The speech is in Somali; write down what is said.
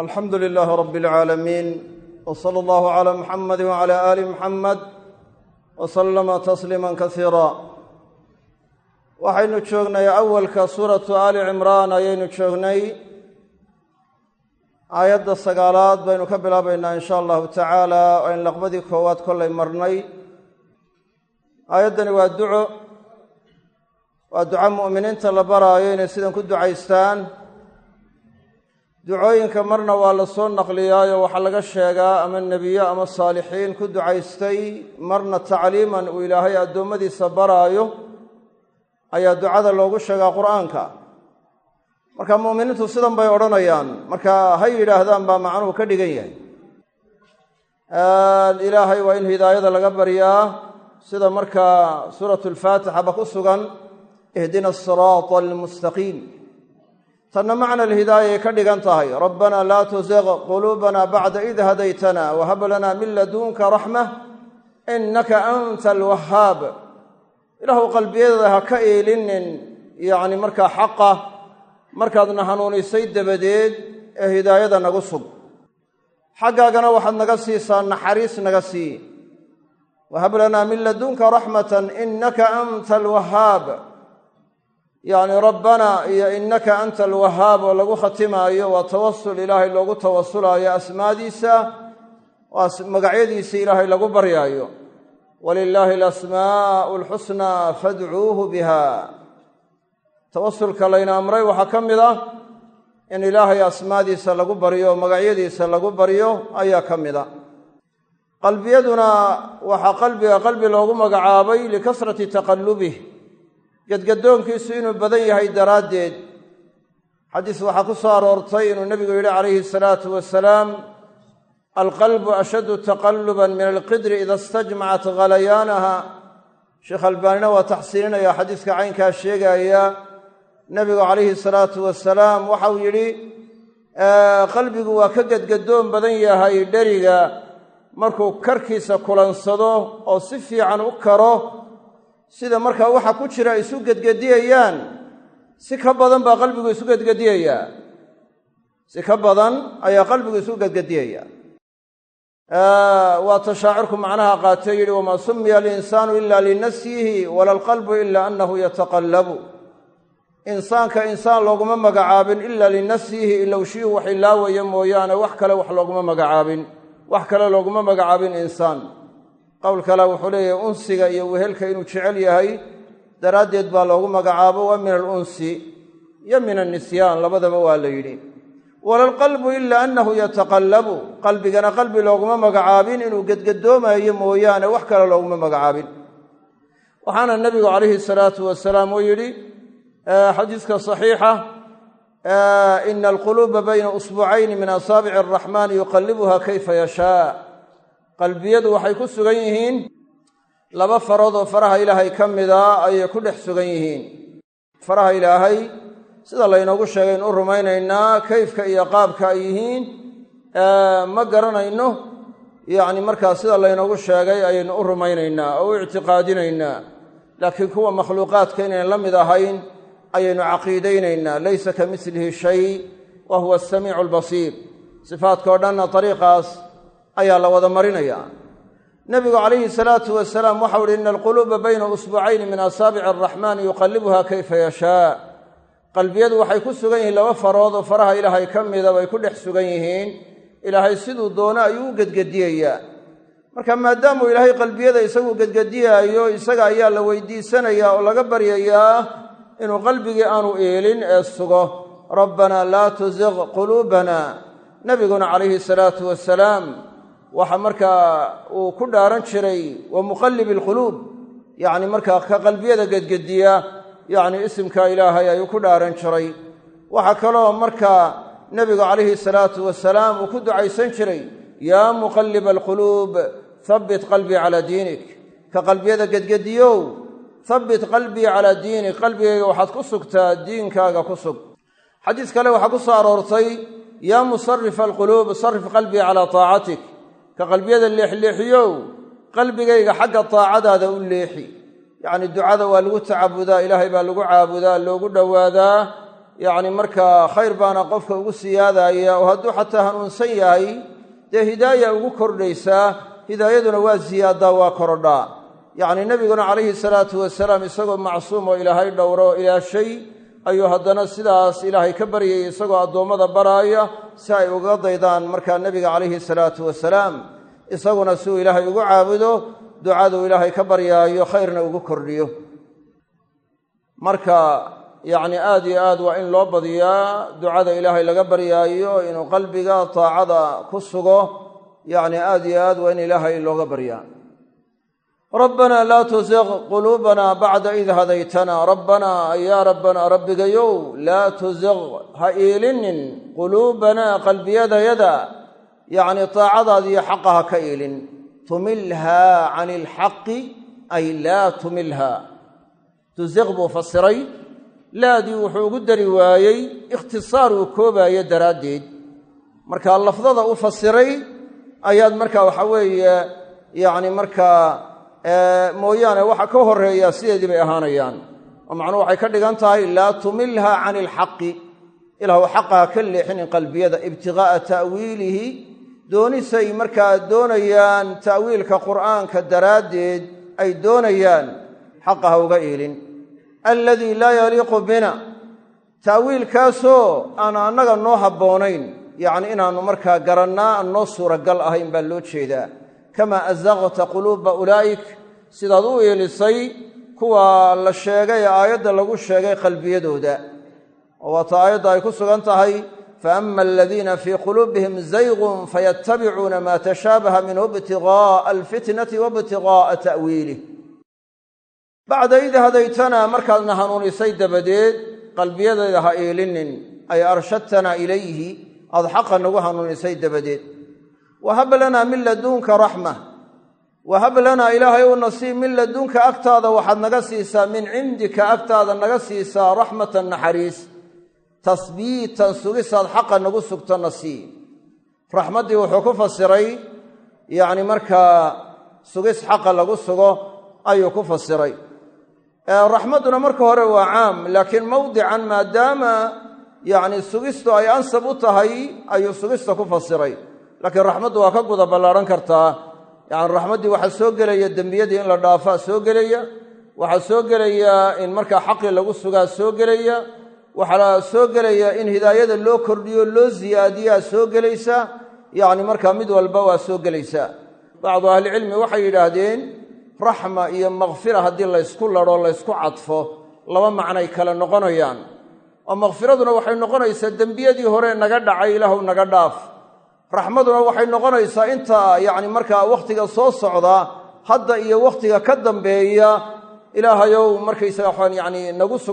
alxamdu lilaahi rabi alcaalamiin w sala allahu calaa muxamadi wacala aali muxamed wa sallama tasliima kasiira waxaynu joognay awalka suuratu aali cimraan ayaynu joognay. Aayadda sagaalaad baynu ka bilaabaynaa in sha allahu tacaala ayn laqbadii koowaad kollay marnay. Aayaddani waa duco. Waa duco mu'miniinta la baraayo inay sidan ku ducaystaan ducooyinka marna waa la soo naqliyaayo. Waxaa laga sheegaa ama nebiyo ama saalixiin ku ducaystay marna tacliiman uu ilaahay addoommadiisa baraayo ayaa ducada loogu sheegaa qur'aanka. Marka mu'miniintu sidan bay odhanayaan. Marka ha yidhaahdaan baa macnuhu ka dhigan yahay. Ilaahay waa in hidaayada laga baryaa sida markaa suuratu alfaatixaba ku sugan ihdina asiraata almustaqiim tanna macna alhidaaya ay ka dhigan tahay. Rabbanaa laa tusiq quluubana bacda id hadaytana wahab lanaa min ladunka raxma innaka anta alwahaab ilaahu qalbiyadeeda ha ka eelinin yacni markaa xaqa markaadna hanuunisay dabadeed ee hidaayada nagu sug. Xaggaagana waxaad naga siisaa naxariis naga sii. Wahab lanaa min ladunka raxmatan innaka anta alwahaab yacni rabbana iyo innaka anta alwahaab oo lagu khatimaayo waa tawasul ilaahay loogu tawasulaayo asmaadiisa magacyadiisa ilaahay lagu baryaayo. Walilaahi alasmaa'u alxusnaa fadcuuhu biha tawasulka layna amray waxaa ka mid ah in ilaahay asmaadiisa lagu baryo magacyadiisa lagu baryo ayaa ka mid a qalbiyaduna waxaa qalbiga qalbi loogu magacaabay likasrati taqallubih gedgadoonkiisu inuu badan yahay daraaddeed. Xadiis waxaa ku soo aroortay inuu nebigu yidhi calayhi salaatu wasalaam alqalbu ashaddu taqalluban min alqidri ida istajmacat khalayaanaha sheekh albaanina waa taxsiininaya xadiiska caynkaa sheegaya nebigu calayhi salaatu wasalaam waxau yidhi qalbigu waa ka gedgadoon badan yahay dheriga. Markuu karkiisa kulansado oo si fiican u karo sida markaa waxa ku jira isu gedgediyayaan si ka badan baa qalbigu isu gedgediyayaa. Si ka badan ayaa qalbigu isu gedgediyayaa. Waa tashaacirku macnaha qaatee yidhi wamaa sumiya alinsaanu ila linasyihi wala alqalbu ila annahu yataqallabu. Insaanka insaan looguma magacaabin ila linasyihi ilowshiyuhu wax ilaawaya mooyaane wax kale wax looguma magacaabin. Wax kale looguma magacaabin insaan qowl kale wuxuu leeyahay unsiga iyo wehelka inuu jecel yahay daraaddeed baa loogu magacaabo waa min alunsi iyo min annisyaan labadaba waa la yidhi. Walalqalbu ila annahu yataqallabu qalbigana qalbi looguma magacaabin inuu gedgadoomayo mooyaane wax kale looguma magacaabin. Waxaana nebigu calayhi salaatu wasalaam uu yidhi xadiiska saxiixa ina alquluuba bayna usbucayni min asaabici araxmaani yuqallibuha kayfa yashaa qalbiyadu waxay ku sugan yihiin laba farood oo faraha ilaahay ka mida ayay ku dhex sugan yihiin. Faraha ilaahay sida laynoogu sheegay in u rumaynaynaa kayfka iyo qaabka ay yihiin ma garanayno yacni markaa sida laynoogu sheegay ayaynu u rumaynaynaa oo u ictiqaadinaynaa. Laakiin kuwa makhluuqaadka inayn la mid ahayn ayaynu caqiidaynaynaa. Laysa ka milihi shay wa huwa asamiicu albasiir sifaadkao dhanna ariiqaas ayaa la wada marinayaa nebigu calayhi salaatu wasalaam waxau uhi ina alquluuba bayna usbucayni min asaabici araxmaani yuqallibuha kayfa yashaa. Qalbiyadu waxay ku sugan yihiin laba farood oo faraha ilaahay ka mida bay ku dhex sugan yihiin. Ilaahay siduu doono ayuu u gedgediyayaa. Marka maadaamuu ilaahay qalbiyada isagu gedgediyaayo isaga ayaa la weydiisanayaa oo laga baryayaa inuu qalbigii aanu eelin ee sugo. Rabbanaa laa tusiq quluubana. Nebiguna calayhi salaatu wasalaam waxa markaa uu ku dhaaran jiray wa muqallibi alquluub yacni markaa ka qalbiyada gedgediya yacni isimka ilaahay ayuu ku dhaaran jiray. Waxaa kaloo markaa nebigu calayhi salaatu wasalaam uu ku ducaysan jiray yaa muqalliba alquluub habbit qalbii calaa diinik. Ka qalbiyada gedgediyow habbit qalbii calaa diinik. Qalbigayga waxaad ku sugtaa diinkaaga ku sug. Xadiis kale waxaa ku soo aroortay yaa musarifa alquluub sarif qalbii calaa taacatik ka qalbiyada leexleexiyow qalbigayga xagga taacadaada u leexi. Yacni ducada waa lagu tacabudaa ilaahay baa lagu caabudaa loogu dhowaadaa yacni markaa khayr baana qofka ugu siyaadaya oo hadduu xataa hanuunsan yahay dee hidaaya ugu kordhaysaa hidaayaduna waa ziyaadaa waa korodhaa. Yacni nebiguna calayhi salaatu wasalaam isagoo macsuum oo ilaahay dhowro oo ilaashay ayuu haddana sidaas ilaahay ka baryayay isagoo addoommada baraaya si ay uga daydaan markaa nebiga calayhi salaatu wasalaam. Isaguna siuu ilaahay ugu caabudo ducaduu ilaahay ka baryaayo khayrna ugu kordhiyo. Marka yacni aad iyo aad waa in loo badiyaa ducada ilaahay laga baryaayo inuu qalbiga taacada ku sugo yacni aad iyo aad waa in ilaahay looga baryaa rabbanaa laa tusiq quluubana bacda id hadaytana. Rabbanaa yaa rabbanaa rabbigayow laa tusiq ha iilinin quluubanaa qalbiyadayada yacni taacadaada iyo xaqa ha ka iilin tumilhaa cani ilxaqi ay laa tumilha. Tusiq buu fasiray. Laadii wuxuu ugu dari waayey ikhtisaar uu koobaayo daraaddeed. Marka lafdada u fasiray ayaad marka waxa weeye yacni markaa mooyaane waxa ka horreeya sideedii bay ahaanayaan. Oo macnuhu waxay ka dhigan tahay laa tumilha cani ilxaqi ilaahu xaqaha ka leexinin qalbiyada ibtiqaa'a ta'wiilihi. Doonisay markaa doonayaan ta'wiilka qur'aanka daraaddeed ay doonayaan xaqa ha uga iilin. Alladii laa yaliiqu bina. Ta'wiilkaasoo aan annaga noo habboonayn yacni inaannu markaa garannaa noo suuragal ahayn baa loo jeedaa kamaa azaqta quluuba ulaa'ik sidaad u iilisay kuwa la sheegay ee aayadda lagu sheegay qalbiyadooda. Oo waata aayadda ay ku sugan tahay faama aladiina fii quluubihim zaygun fayattabicuuna maa tashaabaha minhu ibtiqaa'a alfitnati waibtiqaa'a ta'wiilih bacda id hadaytana markaadna hanuunisay dabadeed qalbiyadayda ha iilinin ay arshadtanaa ilayhi aad xaqa nagu hanuunisay dabadeed wahab lanaa min laduunka raxma wahab lanaa ilaahay u nasiib min laduunka agtaada waxaad naga siisaa min cindika agtaada naga siisaa raxmatan naxariis. Tasbiitan sugisaad xaqa nagu sugto nasiib. Raxmaddii wuxuu ku fasiray yacni markaa sugis xaqa lagu sugo ayuu ku fasiray. Raxmadduna marka hore waa caam laakiin mawdican maadaama yacni sugistu ay ansab u tahay ayuu sugista ku fasiray laakiin raxmaddu waa ka guda ballaaran kartaa yacni raxmaddii waxaa soo gelaya dembiyadii in la dhaafaa soo gelaya waxaa soo gelaya in markaa xaqii lagu sugaa soo gelaya waxaa soo gelaya in hidaayada loo kordhiyo loo siyaadiyaa soo gelaysa yacni markaa mid walba waa soo gelaysaa bacdu ahlicilmi waxay yidhaahdeen raxma iyo makfira haddii laysku ladho laysku cadfo laba macnay kale noqonayaan. Oo makfiraduna waxay noqonaysaa dembiyadii hore naga dhacay ilaahu naga dhaaf raxmaduna waxay noqonaysaa inta yacni markaa wakhtiga soo socda hadda iyo wakhtiga ka dambeeya ilaahayow markaysaga waxaan yacni nagu suga